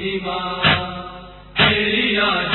سوا تیری یاد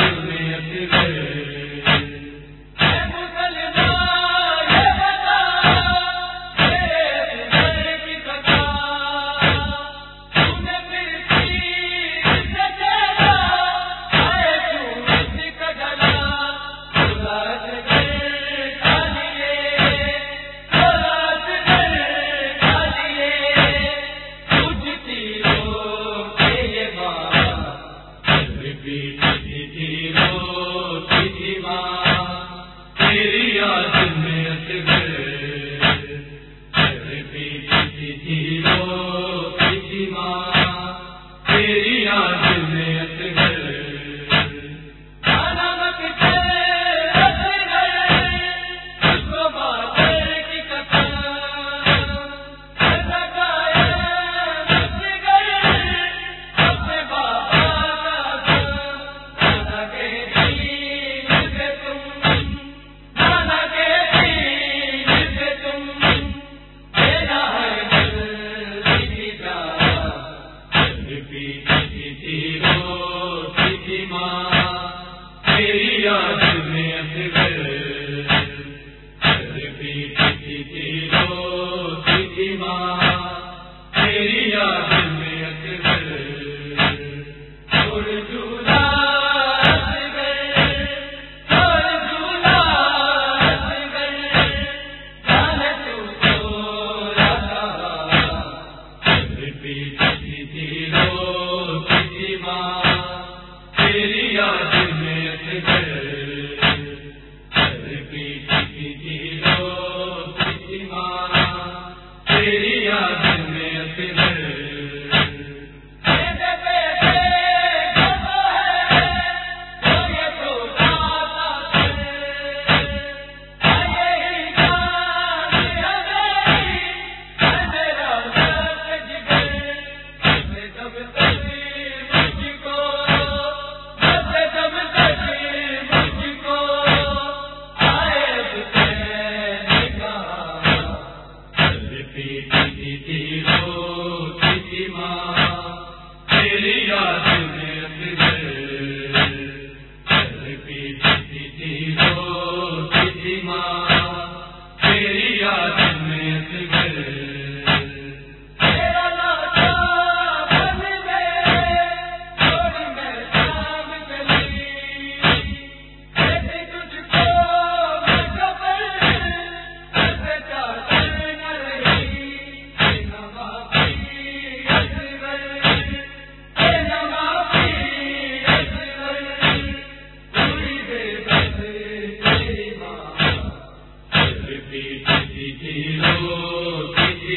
تھی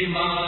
ماں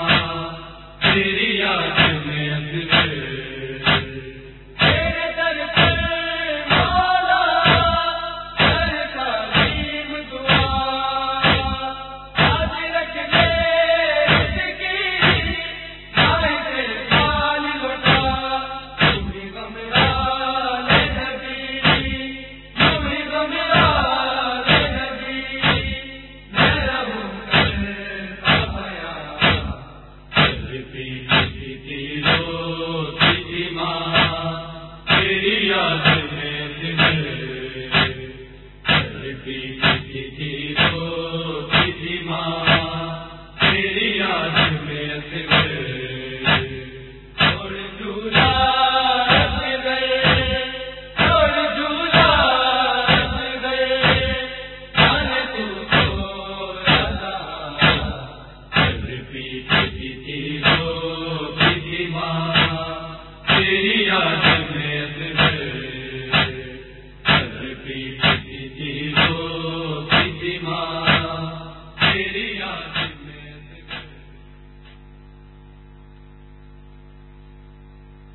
تھی ماں میری یاد میں